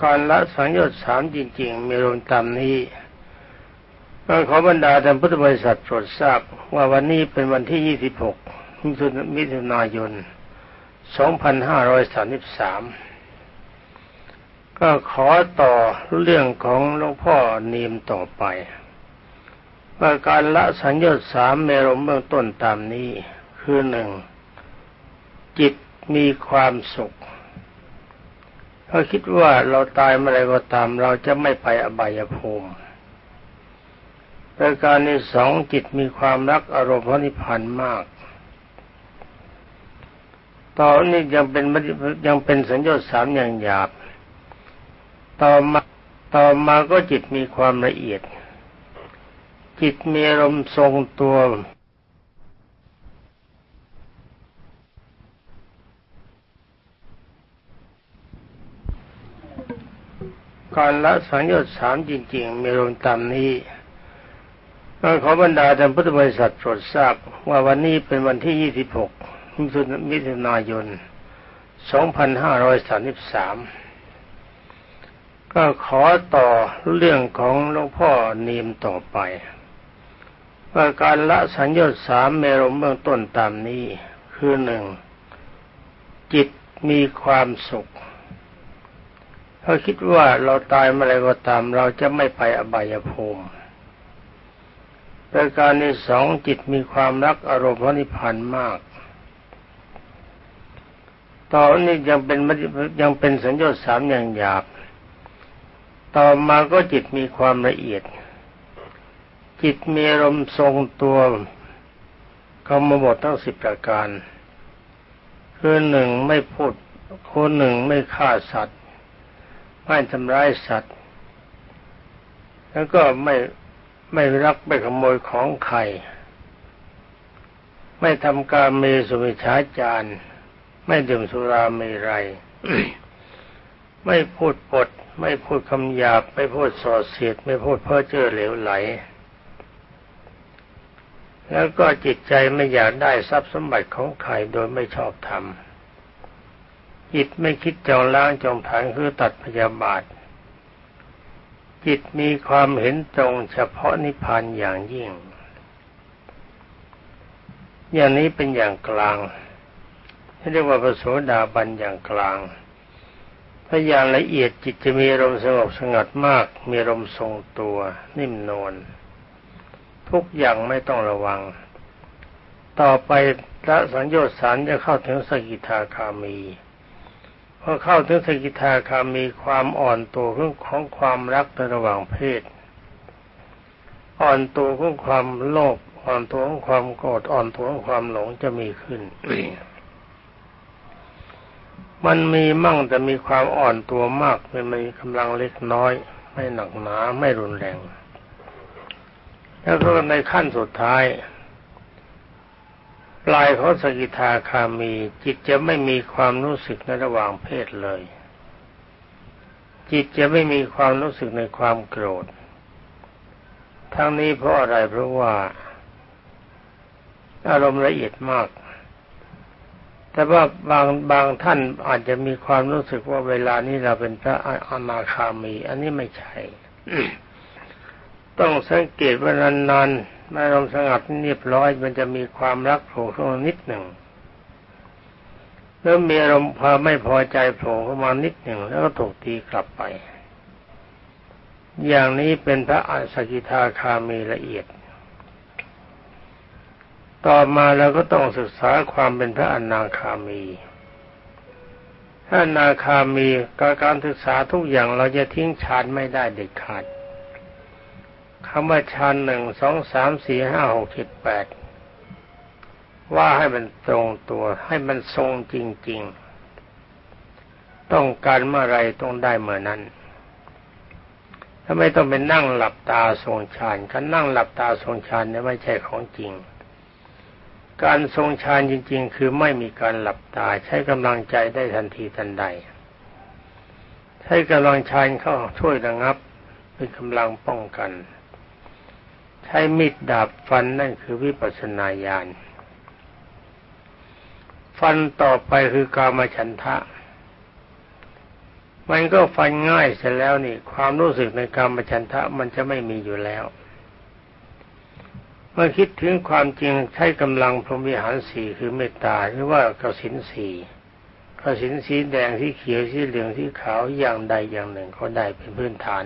การละสังโยชน์สามจริง ๆ มีรวมตามนี้ก็ขอบรรดาท่านพุทธบริษัทโปรดทราบว่าวันนี้เป็นวันที่ 26 มิถุนายน 2533 ก็ขอต่อเรื่องของหลวงพ่อเนีมต่อไปว่าการละสัญญาสามเมรมเบื้องต้นตามนี้คือหนึ่งจิตมีความสุข เขาคิดว่าเราตายเมื่อไรก็ตาม เราจะไม่ไปอบายภูมิประการที่สองจิตมีความรักอารมณ์พระนิพพานมากต่อนี้ยังเป็นยังเป็นสัญญาสามอย่างหยาบ ต่อมาต่อมาก็จิตมีความละเอียด จิตมีอารมณ์ทรงตัว การละสังโยชน์สามจริง ๆ มีรวมตามนี้ขอบรรดาท่านพุทธบริษัทโปรดทราบว่าวันนี้เป็นวันที่ 26 มิถุนายน 2533 ก็ขอต่อเรื่องของหลวงพ่อนีมต่อไป ว่าการละสัญญาสามเมรมเบื้องต้นตามนี้ คือหนึ่งจิตมีความสุข เขาคิดว่าเราตายเมื่อไรก็ตาม เราจะไม่ไปอบายภูมิประการที่สองจิตมีความรักอารมณ์พระนิพพานมากต่อนี้ยังเป็นยังเป็นสัญญาสามอย่างหยาบ ต่อมาก็จิตมีความละเอียด จิตมีอารมณ์ทรงตัวกรรมบททั้งสิบประการ คือหนึ่งไม่พูดคนหนึ่งไม่ฆ่าสัตว์ ไม่ทำร้ายสัตว์ แล้วก็ไม่ไม่รักไม่ขโมยของใคร ไม่ทำการเมสุมิชาจารไม่ดื่มสุราเมรัยไม่พูดปด ไม่พูดคำหยาบ ไม่พูดส่อเสียด ไม่พูดเพ้อเจ้อเหลวไหล แล้วก็จิตใจไม่อยากได้ทรัพย์สมบัติของใครโดยไม่ชอบธรรม จิตไม่คิดจองล้างจองผานคือตัดพยาบาท จิตมีความเห็นตรงเฉพาะนิพพานอย่างยิ่ง อย่างนี้เป็นอย่างกลางเรียกว่าพระโสดาบันอย่างกลาง ถ้าอย่างละเอียดจิตจะมีอารมณ์สงบสงัดมาก มีอารมณ์ทรงตัวนิ่มนวลทุกอย่างไม่ต้องระวัง ต่อไปพระสัญญาสารจะเข้าถึงสกิทาคามี พอเข้าถึงสกิทาคามีความอ่อนตัวของความรักในระหว่างเพศ อ่อนตัวของความโลภอ่อนตัวของความโกรธอ่อนตัวของความหลงจะมีขึ้น มันมีมั่งแต่มีความอ่อนตัวมากไม่มีกำลังเล็กน้อย ไม่หนักหนาไม่รุนแรง แล้วก็ในขั้นสุดท้าย ปลายของสกิทาคามี จิตจะไม่มีความรู้สึกในระหว่างเพศเลย จิตจะไม่มีความรู้สึกในความโกรธ ทั้งนี้เพราะอะไรเพราะว่า อารมณ์ละเอียดมาก แต่ว่าบางบางท่านอาจจะมีความรู้สึกว่าเวลานี้เราเป็นพระอนาคามี อันนี้ไม่ใช่ ต้องสังเกตว่านานๆ เมื่อลมสงัดเรียบร้อยมันจะมีความรักโผล่ขึ้นมานิดหนึ่งแล้วมีอารมณ์พอไม่พอใจโผล่เข้ามานิดหนึ่งแล้วก็ถูกตีกลับไป อย่างนี้เป็นพระอสกิทาคามีละเอียด ต่อมาเราก็ต้องศึกษาความเป็นพระอนาคามีพระอนาคามีการศึกษาทุกอย่างเราจะทิ้งฌานไม่ได้เด็ดขาด คำว่าฌานหนึ่งสองสามสี่ห้าหกเจ็ดแปดว่าให้มันตรงตัวให้มันทรงจริง ๆ ต้องการเมื่อไรต้องได้เมื่อนั้นถ้าไม่ต้องไปนั่งหลับตาทรงฌานการนั่งหลับตาทรงฌานเนี่ยไม่ใช่ของจริง การทรงฌานจริง ๆ คือไม่มีการหลับตาใช้กำลังใจได้ทันทีทันใด ใช้กำลังฌานเข้าช่วยระงับเป็นกำลังป้องกัน ช้มีดดาบฟันนั่นคือวิปัสสนาญาณฟันต่อไปคือกามฉันทะ มันก็ฟันง่ายเสร็จแล้วนี่ ความรู้สึกในการมฉันทะมันจะไม่มีอยู่แล้ว เมื่อคิดถึงความจริงใช้กำลังพรหมิหารสี่คือเมตตาหรือว่ากสินสีกสินสีแดงที่เขียวสีเหลืองที่ขาวอย่างใดอย่างหนึ่งเขาได้เป็นพื้นฐาน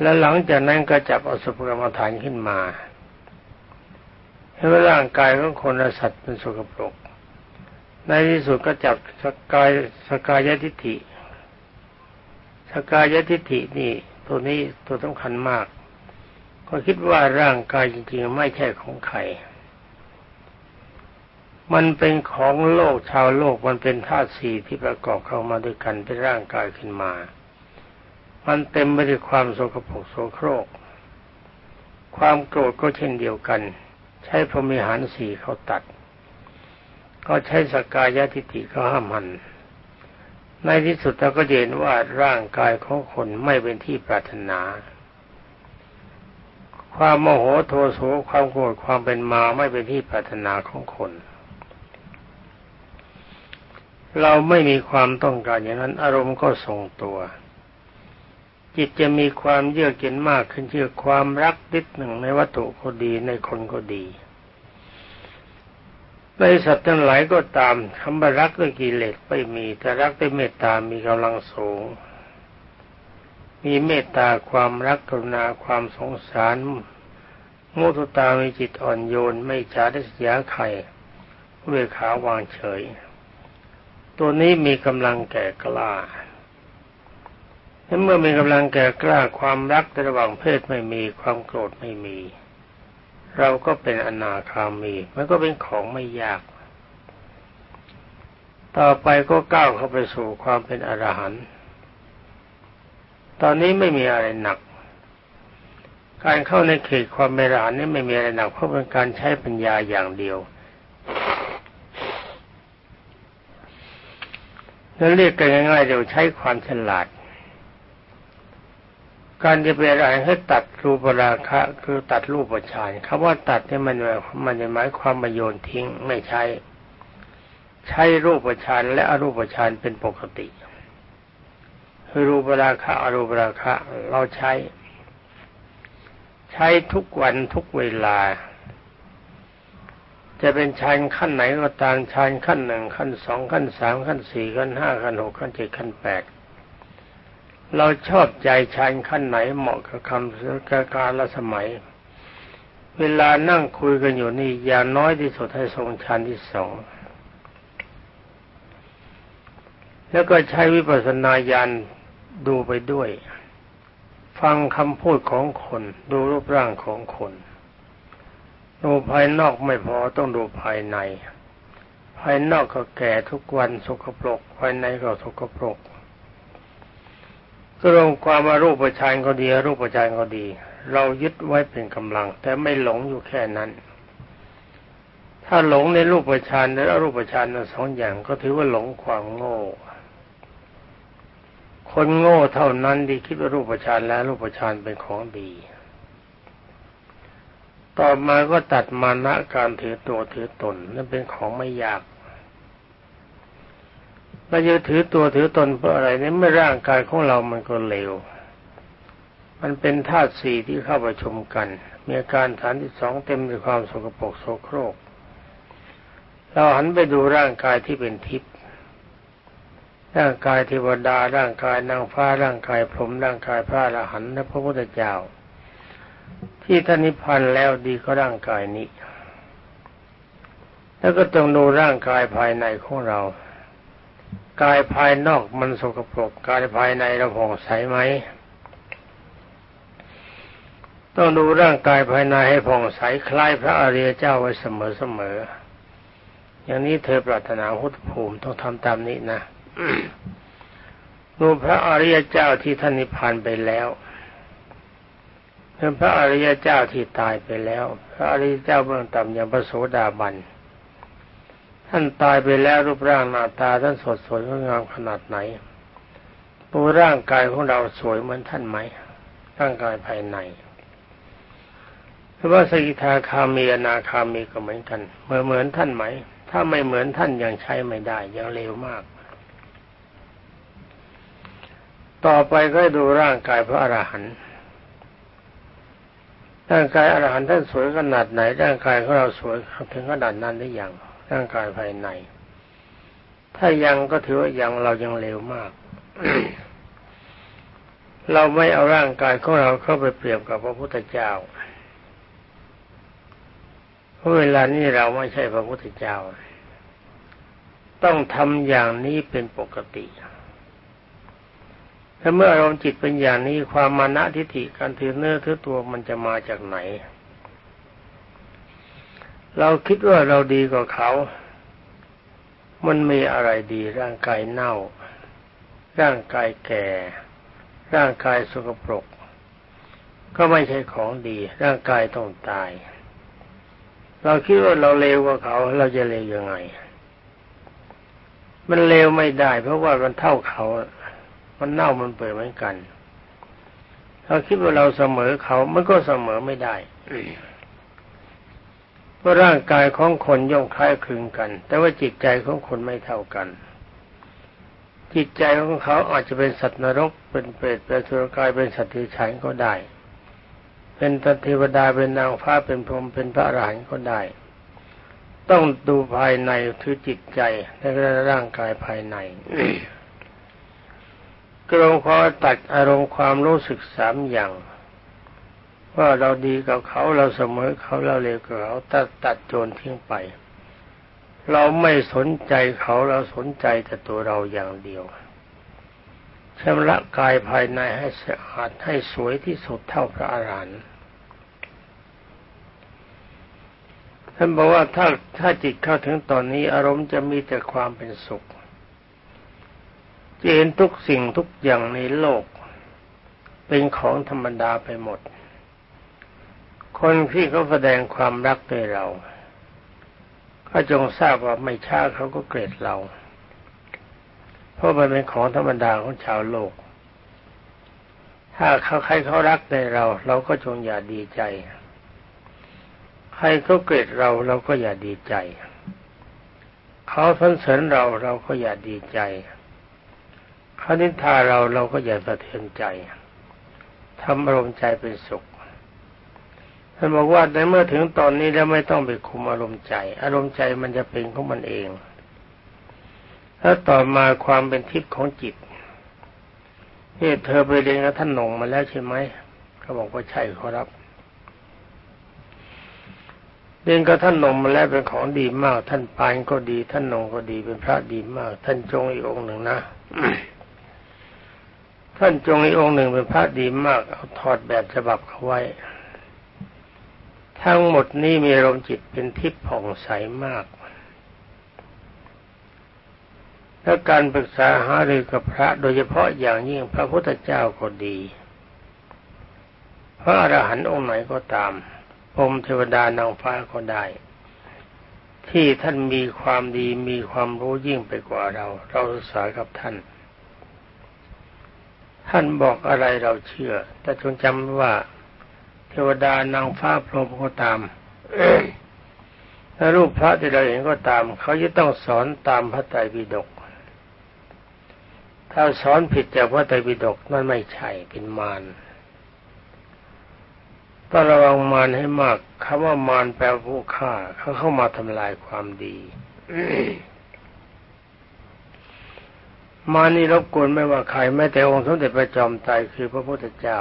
แล้วหลังจากนั้นก็จับอสุภกรรมฐานขึ้นมาให้ร่างกายของคนและสัตว์เป็นสกปรก ในที่สุดก็จับสกายสกายทิฏฐิสกายทิฏฐินี่ตัวนี้ตัวสำคัญมาก ก็คิดว่าร่างกายจริงๆ ไม่ใช่ของใคร มันเป็นของโลกชาวโลกมันเป็นธาตุสี่ที่ประกอบเข้ามาด้วยกันเป็นร่างกายขึ้นมา มันเต็มไปด้วยความโสกปรกโสโครก ความโกรธก็เช่นเดียวกัน ใช้พรหมิหารสี่เขาตัด ก็ใช้สกายทิฏฐิเขาห้ามหัน ในที่สุดเราก็เห็นว่าร่างกายของคนไม่เป็นที่ปรารถนา ความโมโหโทโสความโกรธความเป็นมาไม่เป็นที่ปรารถนาของคนเราไม่มีความต้องการอย่างนั้น อารมณ์ก็ทรงตัว จิตจะมีความเยือกเย็นมากขึ้นเชื่อความรักนิดหนึ่งในวัตถุก็ดีในคนก็ดี ในสัตว์ทั้งหลายก็ตามคำว่ารักด้วยกิเลสไม่มีแต่รักด้วยเมตตามีกำลังสูง มีเมตตาความรักกรุณาความสงสารมุทุตามีจิตอ่อนโยน ไม่จาริษยาไข่เวขาวางเฉย ตัวนี้มีกำลังแก่กล้า เมื่อมีกำลังแก่กล้าความรักระหว่างเพศไม่มีความโกรธไม่มี เราก็เป็นอนาคามี มันก็เป็นของไม่ยาก ต่อไปก็ก้าวเข้าไปสู่ความเป็นอรหันต์ตอนนี้ไม่มีอะไรหนัก การเข้าในเขตความเป็นอรหันต์นี่ไม่มีอะไรหนักเพราะเป็นการใช้ปัญญาอย่างเดียวแล้วเรียกกันง่ายๆเดี๋ยวใช้ความฉลาด การจะเป็นอะไรให้ตัดรูปราคะ คือตัดรูปฌานคำว่าตัดเนี่ยมันมันหมายความมาโยนทิ้งไม่ใช้ใช้รูปฌานและอรูปฌานเป็นปกติคือรูปราคะอรูปราคะ เราใช้ ใช้ทุกวันทุกเวลา จะเป็นฌานขั้นไหนก็ตามฌานขั้นหนึ่งขั้นสองขั้นสามขั้นสี่ขั้นห้าขั้นหกขั้นเจ็ดขั้นแปด เราชอบใจชายขั้นไหนเหมาะกับคำกับการละสมัย เวลานั่งคุยกันอยู่นี่อย่างน้อยที่สุดให้ทรงชันที่สองแล้วก็ใช้วิปัสสนาญาณดูไปด้วย ฟังคำพูดของคน ดูรูปร่างของคน ดูภายนอกไม่พอต้องดูภายใน ภายนอกก็แก่ทุกวันสกปรกภายในก็สกปรก ก็รวมความว่ารูปฌานก็ดีรูปฌานก็ดี เรายึดไว้เป็นกำลัง แต่ไม่หลงอยู่แค่นั้น ถ้าหลงในรูปฌานและรูปฌานสองอย่างก็ถือว่าหลงความโง่ คนโง่เท่านั้นที่คิดว่ารูปฌานและรูปฌานเป็นของดี ต่อมาก็ตัดมานะการถือตัวถือตนนั่นเป็นของไม่ยาก เราจะถือตัวถือตนเพราะอะไรเนี่ยเมื่อร่างกายของเรามันก็เลว มันเป็นธาตุสี่ที่เข้าประชุมกัน มีอาการฐานที่สองเต็มด้วยความสกปรกโสโครก เราหันไปดูร่างกายที่เป็นทิพย์ร่างกายเทวดาร่างกายนางฟ้าร่างกายพรหมร่างกายพระอรหันต์และพระพุทธเจ้า ที่ท่านนิพพานแล้วดีก็ร่างกายนี้ แล้วก็ต้องดูร่างกายภายในของเรา กายภายนอกมันสกปรกกายภายในเราผ่องใสไหม ต้องดูร่างกายภายในให้ผ่องใสคล้ายพระอริยเจ้าไว้เสมอๆอย่างนี้เธอปรารถนาพุทธภูมิต้องทำตามนี้นะดูพระอริยเจ้าที่ท่านนิพพานไปแล้วเป็นพระอริยเจ้าที่ตายไปแล้ว พระอริยเจ้าเบื้องต่ำอย่างพระโสดาบัน ท่านตายไปแล้วรูปร่างหน้าตาท่านสดสวยงามขนาดไหนตัวร่างกายของเราสวยเหมือนท่านไหม ร่างกายภายในหรือว่าสกิทาคามีอนาคามีก็เหมือนกันเหมือนเหมือนท่านไหม ถ้าไม่เหมือนท่านยังใช้ไม่ได้ยังเลวมาก ต่อไปก็ดูร่างกายพระอรหันต์ร่างกายอรหันต์ท่านสวยขนาดไหน ร่างกายของเราสวยถึงขนาดนั้นได้อย่าง ร่างกายภายใน ถ้ายังก็ถือว่ายังเรายังเลวมาก เราไม่เอาร่างกายของเราเข้าไปเปรียบกับพระพุทธเจ้า เพราะเวลานี้เราไม่ใช่พระพุทธเจ้า ต้องทำอย่างนี้เป็นปกติถ้าเมื่ออารมณ์จิตเป็นอย่างนี้ความมานะทิฏฐิการถือเนื้อถือตัวมันจะมาจากไหน เราคิดว่าเราดีกว่าเขา มันมีอะไรดีร่างกายเน่า ร่างกายแก่ ร่างกายสกปรก ก็ไม่ใช่ของดี ร่างกายต้องตาย เราคิดว่าเราเลวกว่าเขา เราจะเลวยังไง มันเลวไม่ได้ เพราะว่ามันเท่าเขา มันเน่ามันเปื่อยเหมือนกันถ้าคิดว่าเราเสมอเขา มันก็เสมอไม่ได้ เพราะร่างกายของคนย่อมคล้ายคลึงกัน แต่ว่าจิตใจของคนไม่เท่ากัน จิตใจของเขาอาจจะเป็นสัตว์นรก เป็นเปรตเป็นสุรกายเป็นสัตว์ที่ฉันก็ได้ เป็นตเทวดาเป็นนางฟ้าเป็นพรหมเป็นพระอรหันต์ก็ได้ ต้องดูภายในคือจิตใจและร่างกายภายในกรงขอตัดอารมณ์ความรู้สึกสามอย่าง ว่าเราดีกับเขาเราเสมอเขาเราเลวกับเขาตัดตัดโจรทิ้งไป เราไม่สนใจเขาเราสนใจแต่ตัวเราอย่างเดียวชำระกายภายในให้สะอาดให้สวยที่สุดเท่าพระอรหันต์ท่านบอกว่าถ้าถ้าจิตเข้าถึงตอนนี้อารมณ์จะมีแต่ความเป็นสุขจะเห็นทุกสิ่งทุกอย่างในโลก เป็นของธรรมดาไปหมด คนที่เขาแสดงความรักในเรา ก็จงทราบว่าไม่ช้าเขาก็เกลียดเรา เพราะมันเป็นของธรรมดาของชาวโลก ถ้าเขาใครเขารักในเรา เราก็จงอย่าดีใจ ใครเขาเกลียดเราเราก็อย่าดีใจ เขาสรรเสริญเราเราก็อย่าดีใจ เขานินทาเราเราก็อย่าสะเทือนใจทำอารมณ์ใจเป็นสุข ท่านบอกว่าในเมื่อถึงตอนนี้แล้วไม่ต้องไปคุมอารมณ์ใจ อารมณ์ใจมันจะเป็นของมันเองแล้วต่อมาความเป็นทิพย์ของจิตเฮ้เธอไปเรียนกับท่านหนงมาแล้วใช่ไหมเขาบอกว่าใช่ขอรับเรียนกับท่านนงมาแล้วเป็นของดีมาก ท่านปานก็ดี ท่านนงก็ดีเป็นพระดีมาก ท่านจงอีกองหนึ่งนะท่านจงอีกองหนึ่งเป็นพระดีมาก เอาถอดแบบฉบับเขาไว้ ทั้งหมดนี้มีลมณ์จิตเป็นทิพย์ผ่องใสมาก และการปรึกษาหารือกับพระโดยเฉพาะอย่างยิ่งพระพุทธเจ้าก็ดี พระอรหันต์องค์ไหนก็ตามพรมเทวดานางฟ้าก็ได้ ที่ท่านมีความดีมีความรู้ยิ่งไปกว่าเรา เราศึกษากับท่าน ท่านบอกอะไรเราเชื่อ แต่จงจำว่า เทวดานางฟ้าพรหมก็ตามถ้ารูปพระที่เราเห็นก็ตาม เขาจะต้องสอนตามพระไตรปิฎกถ้าสอนผิดจากพระไตรปิฎกนั่นไม่ใช่เป็นมารต้องระวังมารให้มากคำว่ามารแปลผู้ฆ่าเขาเข้ามาทำลายความดีมานี่รบกวนไม่ว่าใครแม้แต่องค์สมเด็จพระจอมไตรคือพระพุทธเจ้า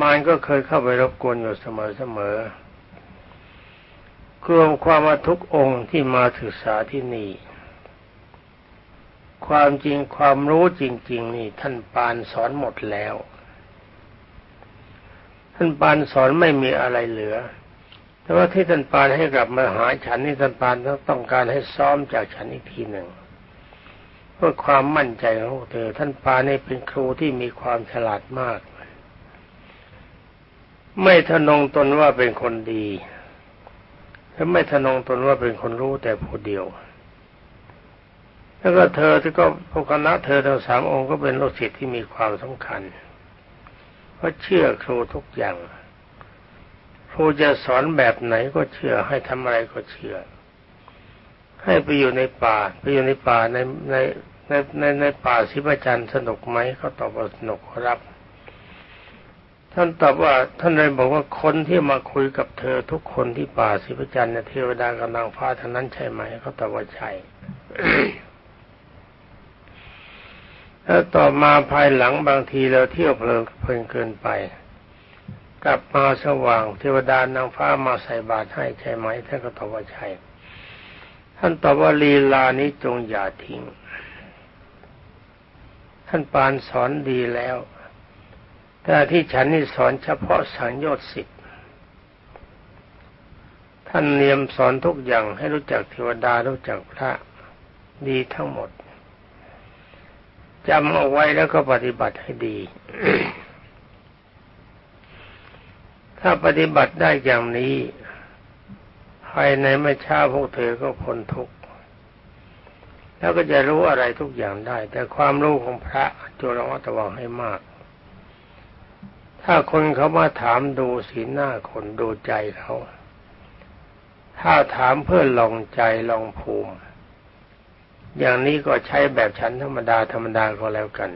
มารก็เคยเข้าไปรบกวนอยู่เสมอเสมอรวมความมาทุกองค์ที่มาศึกษาที่นี่ ความจริงความรู้จริง ๆ นี่ ท่านปานสอนหมดแล้ว ท่านปานสอนไม่มีอะไรเหลือ แต่ว่าที่ท่านปานให้กลับมาหาฉันนี่ท่านปานต้องการให้ซ้อมจากฉันอีกทีหนึ่งเพื่อความมั่นใจของเธอ ท่านปานี่เป็นครูที่มีความฉลาดมาก ไม่ทนงตนว่าเป็นคนดีและไม่ทนงตนว่าเป็นคนรู้แต่ผู้เดียว แล้วก็เธอที่ก็พวกคณะเธอทั้งสามองค์ก็เป็นลูกศิษย์ที่มีความสำคัญ เพราะเชื่อครูทุกอย่าง ครูจะสอนแบบไหนก็เชื่อให้ทำอะไรก็เชื่อ ให้ไปอยู่ในป่าไปอยู่ในป่าในในในในในป่าสิบจันทร์สนุกไหมเขาตอบว่าสนุกครับ ท่านตอบว่าท่านเลยบอกว่าคนที่มาคุยกับเธอทุกคนที่ป่าสิบจันทร์เนี่ยเทวดากำลังฟ้าท่านั้นใช่ไหมเขาตอบว่าใช่แล้วต่อมาภายหลังบางทีเราเที่ยวเพลินเพลินเกินไป กลับมาสว่าง เทวดานางฟ้ามาใส่บาตรให้ใช่ไหมท่านก็ตอบว่าใช่ท่านตอบว่าลีลานี้จงอย่าทิ้ง ท่านปานสอนดีแล้ว แต่ที่ฉันนี่สอนเฉพาะสังโยชน์สิบท่านเนียมสอนทุกอย่างให้รู้จักเทวดารู้จักพระดีทั้งหมดจำเอาไว้แล้วก็ปฏิบัติให้ดี ถ้าปฏิบัติได้อย่างนี้ภายในไม่ช้าพวกเธอก็พ้นทุกข์แล้วก็จะรู้อะไรทุกอย่างได้ แต่ความรู้ของพระจงระมัดระวังให้มาก ถ้าคนเขามาถามดูสีหน้าคนดูใจเขา ถ้าถามเพื่อลองใจลองภูมิ อย่างนี้ก็ใช้แบบฉันธรรมดาธรรมดาก็แล้วกัน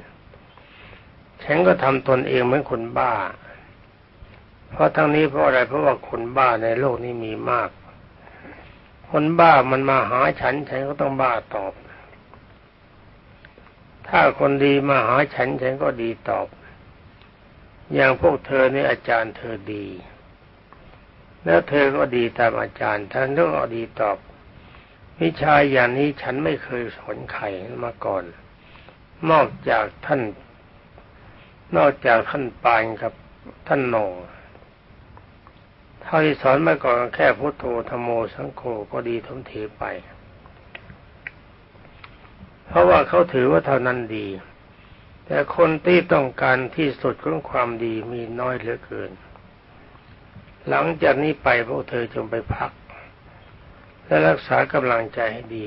ฉันก็ทำตนเองเหมือนคนบ้า เพราะทั้งนี้เพราะอะไรเพราะว่าคนบ้าในโลกนี้มีมาก คนบ้ามันมาหาฉัน ฉันก็ต้องบ้าตอบ ถ้าคนดีมาหาฉัน ฉันก็ดีตอบ อย่างพวกเธอนี่อาจารย์เธอดี แล้วเธอก็ดีตามอาจารย์ท่านก็ดีตอบ วิชาอย่างนี้ฉันไม่เคยสอนใครมาก่อน นอกจากท่าน นอกจากท่านปานกับท่านโนเท่าที่สอนมาก่อนแค่พุทโธธโมสังโฆก็ดีทมทีไป เพราะว่าเขาถือว่าเท่านั้นดี แต่คนที่ต้องการที่สุดของความดีมีน้อยเหลือเกิน หลังจากนี้ไปพวกเธอจงไปพัก และรักษากำลังใจให้ดี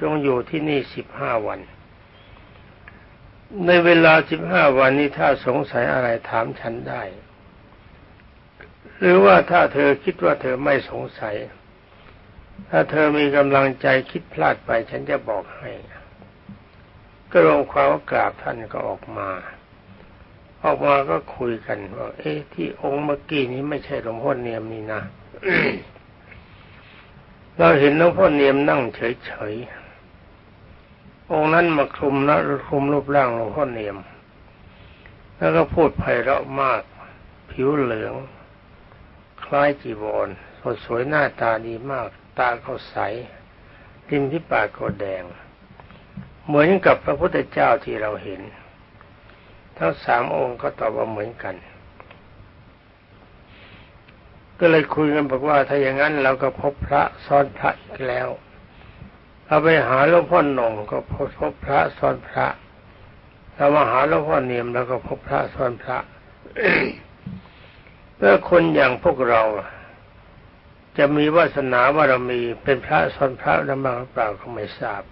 จงอยู่ที่นี่สิบห้าวัน ในเวลาสิบห้าวันนี้ถ้าสงสัยอะไรถามฉันได้ หรือว่าถ้าเธอคิดว่าเธอไม่สงสัย ถ้าเธอมีกำลังใจคิดพลาดไปฉันจะบอกให้ ก็ลงความกราบท่านก็ออกมา ออกมาก็คุยกันว่าเอ๊ะที่องค์เมื่อกี้นี้ไม่ใช่หลวงพ่อเนียมนี่นะเราเห็นหลวงพ่อเนียมนั่งเฉยๆองค์นั้นมาคลุมนะคลุมรูปร่างหลวงพ่อเนียม แล้วก็พูดไพเราะมาก ผิวเหลือง คล้ายจีวรสดสวยหน้าตาดีมาก ตาเขาใสริมที่ปากก็แดง เหมือนกับพระพุทธเจ้าที่เราเห็น ทั้งสามองค์ก็ตอบว่าเหมือนกัน ก็เลยคุยกันบอกว่าถ้าอย่างนั้นเราก็พบพระซ้อนพระอีกแล้วเราไปหาหลวงพ่อหน่งก็พบพบพระซ้อนพระเรามาหาหลวงพ่อเนียมแล้วก็พบพระซ้อนพระเพื่อคนอย่างพวกเราจะมีวาสนาว่าเรามีเป็นพระซ้อนพระนำมาหรือเปล่าก็ไม่ทราบ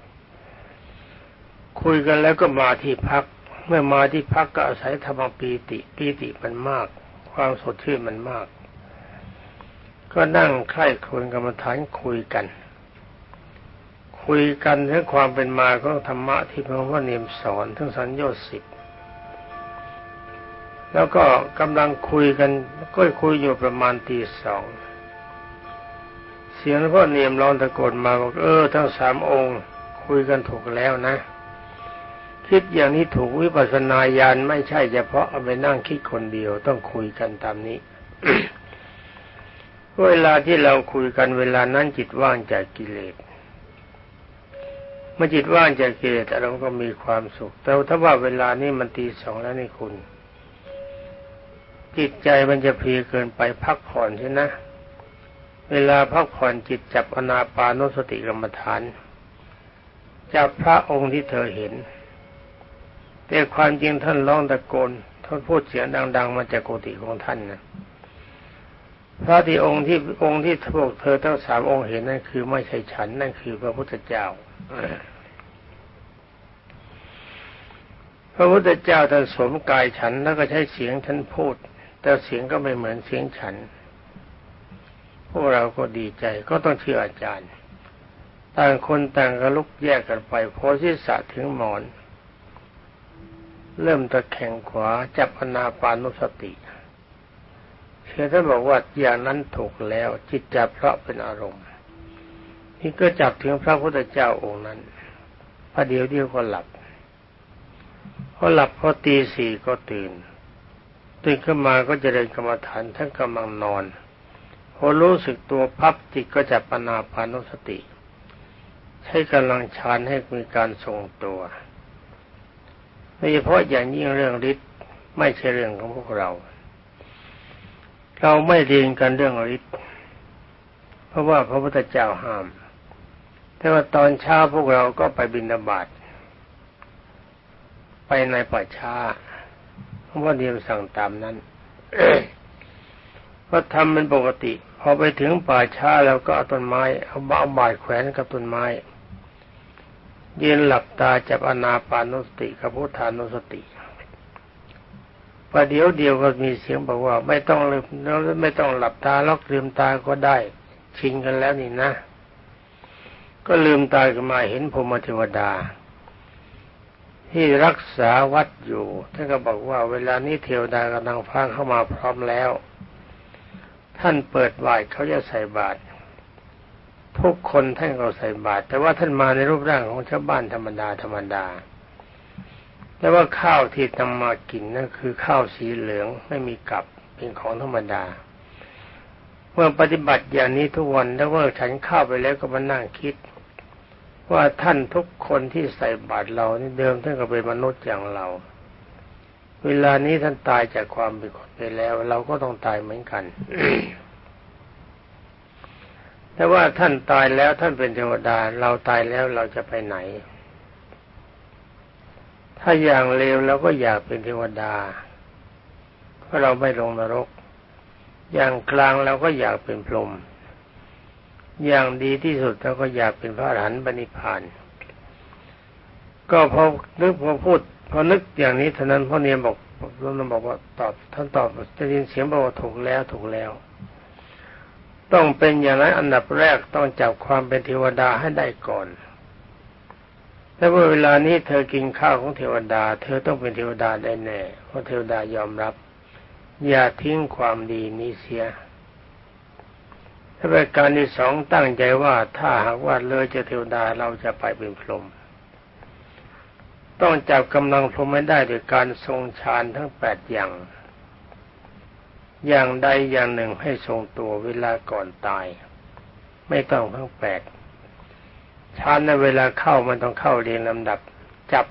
คุยกันแล้วก็มาที่พัก เมื่อมาที่พักก็อาศัยธรรมปีติปีติมันมาก ความสดชื่นมันมาก ก็นั่งใคร่ครวญกรรมฐานคุยกัน คุยกันถึงความเป็นมาของธรรมะที่พระพุทธเนียมสอนทั้งสัญญาสิบแล้วก็กำลังคุยกันก็คุยอยู่ประมาณตีสองเสียงพ่อเนียมร้องตะโกนมาบอกเออ ทั้งสามองค์ คุยกันถูกแล้วนะ คิดอย่างนี้ถูกวิปัสสนาญาณไม่ใช่เฉพาะเอาไปนั่งคิดคนเดียวต้องคุยกันตามนี้ เวลาที่เราคุยกันเวลานั้นจิตว่างจากกิเลสเมื่อจิตว่างจากกิเลสเราก็มีความสุข แต่ถ้าว่าเวลานี้มันตีสองแล้วนี่คุณ จิตใจมันจะเพลียเกินไปพักผ่อนใช่นะ เวลาพักผ่อนจิตจับอนาปานสติกรรมฐานจับพระองค์ที่เธอเห็น แต่ความจริงท่านร้องตะโกนท่านพูดเสียงดัง ๆ มาจากโกติของท่านนะพระที่องค์ที่องค์ที่พวกเธอทั้งสามองค์เห็นนั่นคือไม่ใช่ฉันนั่นคือพระพุทธเจ้าพระพุทธเจ้าท่านสวมกายฉันแล้วก็ใช้เสียงฉันพูด แต่เสียงก็ไม่เหมือนเสียงฉัน พวกเราก็ดีใจก็ต้องเชื่ออาจารย์ ต่างคนต่างก็ลุกแยกกันไปโพสิสะถึงหมอน เริ่มตะแคงขวาจับอนาปานุสติเชื่อท่านบอกว่าอย่างนั้นถูกแล้วจิตจับเพราะเป็นอารมณ์ นี่ก็จับถึงพระพุทธเจ้าองค์นั้นพระเดียวเดียวก็หลับพอหลับพอตีสี่ก็ตื่น ตื่นขึ้นมาก็จะเดินกรรมฐานทั้งกำลังนอนพอรู้สึกตัวพับจิตก็จะปนาพานุสติ ใช้กำลังชานให้มีการทรงตัว ยเฉพาะอย่างยิ่งเรื่องฤทธิ์ไม่ใช่เรื่องของพวกเรา เราไม่เรียนกันเรื่องฤทธิ์เพราะว่าพระพุทธเจ้าห้าม แต่ว่าตอนเช้าพวกเราก็ไปบิณฑบาตไปในป่าช้าเพราะว่าเดียวสั่งตามนั้นก็ทำเป็นปกติ พอไปถึงป่าช้าแล้วก็เอาต้นไม้เอาบ้าบาดแขวนกับต้นไม้ ยืนหลับตาจับอนาปานุสติกับพุทธานุสติประเดี๋ยวเดียวก็มีเสียงบอกว่า ไม่ต้องลืมไม่ต้องหลับตาล็อกลืมตาก็ได้ชินกันแล้วนี่นะ ก็ลืมตาขึ้นมาเห็นพรมเทวดา ที่รักษาวัดอยู่ท่านก็บอกว่า เวลานี้เทวดากำลังฟังเข้ามาพร้อมแล้ว ท่านเปิดบาตรเขาจะใส่บาตร ทุกคนท่านก็ใส่บาตรแต่ว่าท่านมาในรูปร่างของชาวบ้านธรรมดาธรรมดาแต่ว่าข้าวที่นำมากินนั่นคือข้าวสีเหลืองไม่มีกลับเป็นของธรรมดาเมื่อปฏิบัติอย่างนี้ทุกวันแล้วเมื่อฉันข้าวไปแล้วก็มานั่งคิด ว่าท่านทุกคนที่ใส่บาตรเรานี่เดิมท่านก็เป็นมนุษย์อย่างเรา เวลานี้ท่านตายจากความเป็นคนไปแล้ว เราก็ต้องตายเหมือนกัน แต่ว่าท่านตายแล้วท่านเป็นเทวดา เราตายแล้วเราจะไปไหน ถ้าอย่างเลวเราก็อยากเป็นเทวดา เพราะเราไม่ลงนรก อย่างกลางเราก็อยากเป็นพรหมอย่างดีที่สุดเราก็อยากเป็นพระอรหันต์บณิพาน ก็พอนึกพอพูดพอนึกอย่างนี้เท่านั้นพ่อเนียมบอกพ่อเนียมบอกว่าตอบท่านตอบจะยินเสียงบอกว่าถูกแล้วถูกแล้ว ต้องเป็นอย่างนั้นอันดับแรกต้องจับความเป็นเทวดาให้ได้ก่อนแต่ว่าเวลานี้เธอกินข้าวของเทวดา เธอต้องเป็นเทวดาได้แน่เพราะเทวดายอมรับ อย่าทิ้งความดีนี้เสียถ้าเป็นการที่สองตั้งใจว่าถ้าหากว่าเลยจะเทวดาเราจะไปเป็นพรหมต้องจับกำลังพรหมไม่ได้โดยการทรงฌานทั้งแปดอย่าง อย่างใดอย่างหนึ่งให้ทรงตัวเวลาก่อนตาย ไม่ต้องทั้งแปดฌานในเวลาเข้ามันต้องเข้าเรียงลำดับ จับ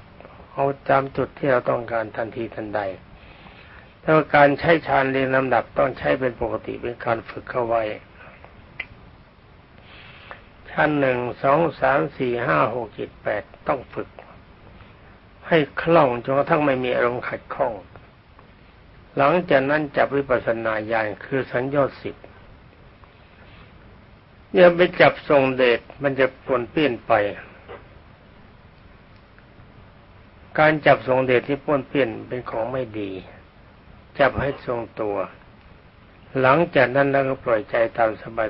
เอาจำจุดที่เราต้องการทันทีทันใดถ้าการใช้ฌานเรียงลำดับต้องใช้เป็นปกติเป็นการฝึกเข้าไว้ชั้นหนึ่งสองสามสี่ห้าหกเจ็ดแปดต้องฝึก ให้คล่องจนกระทั่งไม่มีอารมณ์ขัดข้อง หลังจากนั้นจับวิปัสสนาญาณคือสัญญาสิบอย่าไปจับทรงเดชมันจะปนเปี้ยนไป การจับทรงเดชที่ปนเปี้ยนเป็นของไม่ดี จับให้ทรงตัว หลังจากนั้นเราก็ปล่อยใจตาม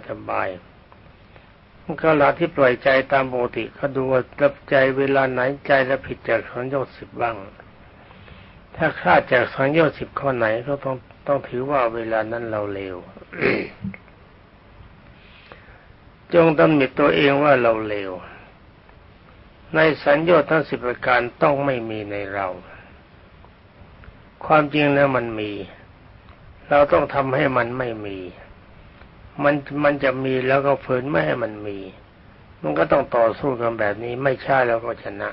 สบายๆก็ลาที่ปล่อยใจตามปกติก็ดูว่ารับใจเวลาไหนใจแล้วผิดจากสังโยชน์สิบบ้าง ถ้าคลาดจากสังโยชน์สิบข้อไหนก็ต้องต้องถือว่าเวลานั้นเราเลวจงตำหนิตัวเองว่าเราเลว ในสัญญาทั้งสิบประการต้องไม่มีในเรา ความจริงแล้วมันมี เราต้องทำให้มันไม่มี มันมันจะมีแล้วก็ฝืนไม่ให้มันมี มันก็ต้องต่อสู้กันแบบนี้ ไม่ใช่แล้วก็ชนะ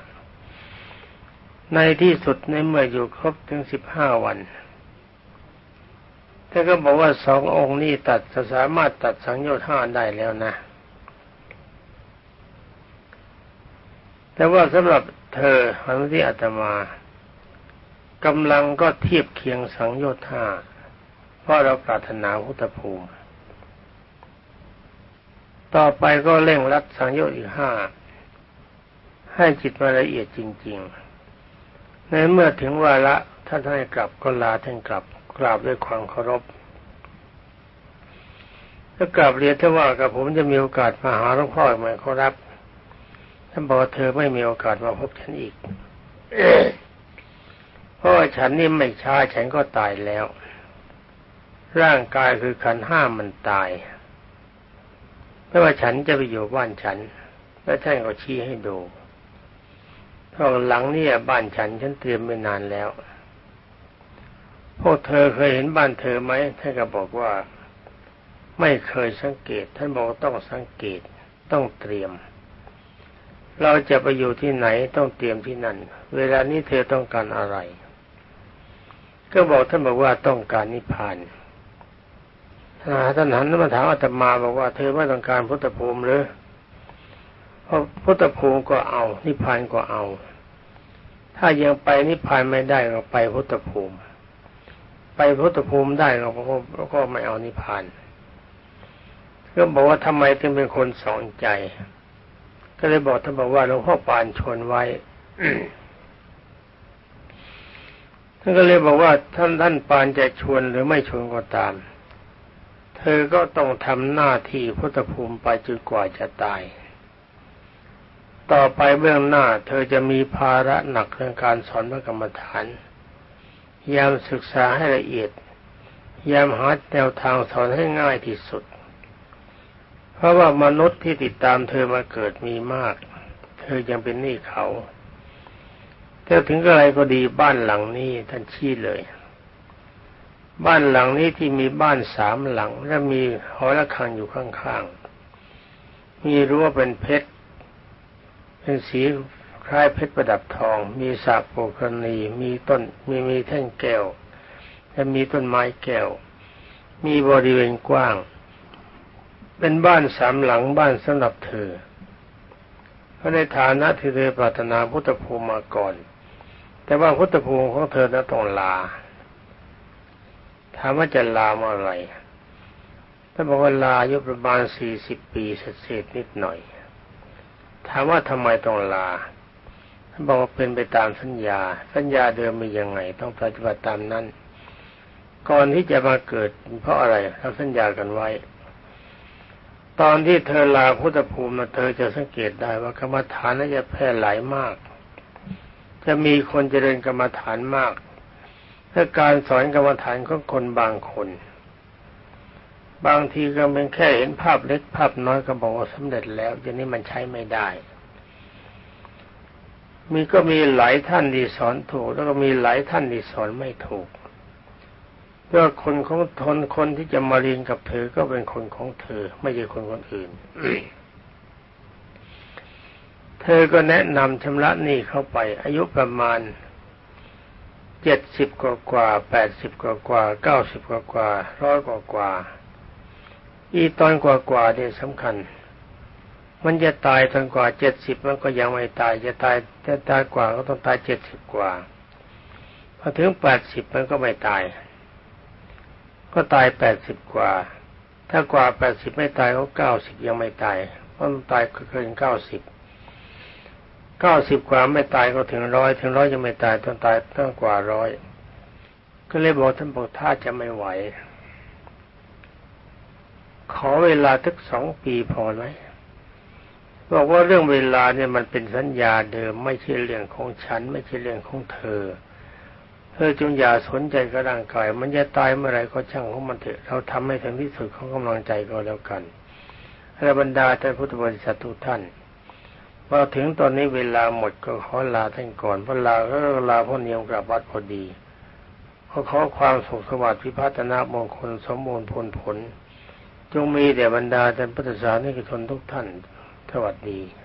ในที่สุดในเมื่ออยู่ครบถึงสิบห้าวันท่านก็บอกว่าสององค์นี้ตัดสามารถตัดสังโยชน์ห้าได้แล้วนะ แต่ว่าสำหรับเธอหันที่อาตมากำลังก็เทียบเคียงสังโยชน์ห้าเพราะเราปรารถนาพุทธภูมิ ต่อไปก็เร่งรัดสังโยชน์อีกห้าให้จิตมาละเอียดจริง ๆ ในเมื่อถึงวาระท่านให้กลับก็ลาท่านกลับกราบด้วยความเคารพถ้ากลับเรียนถ้าว่ากับผมจะมีโอกาสมาหาหลวงพ่อไหมขอรับท่านบอกเธอไม่มีโอกาสมาพบฉันอีกเพราะว่าฉันนี่ไม่ช้าฉันก็ตายแล้ว ร่างกายคือขันห้ามันตายไม่ว่าฉันจะไปอยู่บ้านฉัน แล้วท่านก็ชี้ให้ดู ท้องหลังนี่บ้านฉันฉันเตรียมไว้นานแล้ว พวกเธอเคยเห็นบ้านเธอไหมท่านก็บอกว่า ไม่เคยสังเกต ท่านบอกต้องสังเกต ต้องเตรียม เราจะไปอยู่ที่ไหนต้องเตรียมที่นั่น เวลานี้เธอต้องการอะไร ก็บอกท่านบอกว่าต้องการนิพพานท่านหันมาถามอาตมาบอกว่าเธอไม่ต้องการพุทธภูมิหรือ พอพุทธภูมิก็เอา นิพพานก็เอา ถ้ายังไปนิพพานไม่ได้ก็ไปพุทธภูมิ ไปพุทธภูมิได้เราก็ก็ไม่เอานิพพานก็บอกว่าทำไมถึงเป็นคนสองใจ ก็เลยบอกท่านบอกว่าหลวงพ่อปานชวนไว้ท่านก็เลยบอกว่าท่านท่านปานจะชวนหรือไม่ชวนก็ตาม เธอก็ต้องทำหน้าที่พุทธภูมิไปจนกว่าจะตาย ต่อไปเบื้องหน้า เธอจะมีภาระหนักเรื่องการสอนพระกรรมฐาน ยามศึกษาให้ละเอียด ยามหาแนวทางสอนให้ง่ายที่สุด เพราะว่ามนุษย์ที่ติดตามเธอมาเกิดมีมาก เธอยังเป็นหนี้เขาแต่ถึงอะไรก็ดีบ้านหลังนี้ท่านชี้เลย บ้านหลังนี้ที่มีบ้านสามหลัง และมีหอระฆังอยู่ข้างๆมีรั้วเป็นเพชร เป็นสีคล้ายเพชรประดับทอง มีสระโปกรณีมีต้นมีมีแท่งแก้ว และมีต้นไม้แก้ว มีบริเวณกว้าง เป็นบ้านสามหลังบ้านสำหรับเธอเพราะในฐานะที่เธอปรารถนาพุทธภูมิมาก่อน แต่ว่าพุทธภูมิของเธอนั้นต้องลาถามว่าจะลาเมื่อไรถ้าบอกว่าลาอายุประมาณสี่สิบปีเศษนิดหน่อย ถามว่าทำไมต้องลาท่านบอกว่าเป็นไปตามสัญญา สัญญาเดิมมียังไง ต้องปฏิบัติตามนั้น ก่อนที่จะมาเกิด เพราะอะไรเราสัญญากันไว้ ตอนที่เธอลาพุทธภูมิเธอจะสังเกตได้ว่ากรรมฐานนั้นจะแพร่หลายมาก จะมีคนเจริญกรรมฐานมากถ้าการสอนกรรมฐานของคนบางคน บางทีก็เป็นแค่เห็นภาพเล็กภาพน้อยก็บอกว่าสำเร็จแล้วอย่างนี้มันใช้ไม่ได้ มีก็มีหลายท่านที่สอนถูก แล้วก็มีหลายท่านที่สอนไม่ถูกเพื่อคนของทนคนที่จะมาเรียนกับเธอก็เป็นคนของเธอ ไม่ใช่คนคนอื่น เธอก็แนะนำชำระหนี้เข้าไป อายุประมาณเจ็ดสิบกว่ากว่าแปดสิบกว่ากว่าเก้าสิบกว่ากว่าร้อยกว่ากว่า อีตอนกว่ากว่าเนี่ยสำคัญ มันจะตายตอนกว่าเจ็ดสิบมันก็ยังไม่ตาย จะตายจะตายกว่าก็ต้องตายเจ็ดสิบกว่า พอถึงแปดสิบมันก็ไม่ตาย ก็ตายแปดสิบกว่า ถ้ากว่าแปดสิบไม่ตายก็เก้าสิบยังไม่ตายเพราะมันตายเกินเก้าสิบเก้าสิบกว่าไม่ตายก็ถึงร้อยถึงร้อยยังไม่ตายต้องตายต้องกว่าร้อยก็เลยบอกท่านบอกถ้าจะไม่ไหว ขอเวลาทักสองปีพอไหมบอกว่าเรื่องเวลาเนี่ยมันเป็นสัญญาเดิม ไม่ใช่เรื่องของฉัน ไม่ใช่เรื่องของเธอ เธอจงอย่าสนใจกับร่างกาย มันจะตายเมื่อไรก็ช่างของมันเถอะเราทำให้ถึงที่สุดของกำลังใจก็แล้วกันและบรรดาท่านพุทธบริษัททุกท่านพอถึงตอนนี้เวลาหมดก็ขอลาท่านก่อนเพราะลาก็ลาพ่อเนียมกลับวัดพอดีขอขอความสุขสวัสดิ์พิพัฒนามงคลสมบูรณ์ผลผล จงมีแด่บรรดาท่านพุทธศาสนิกชนทุกท่านสวัสดี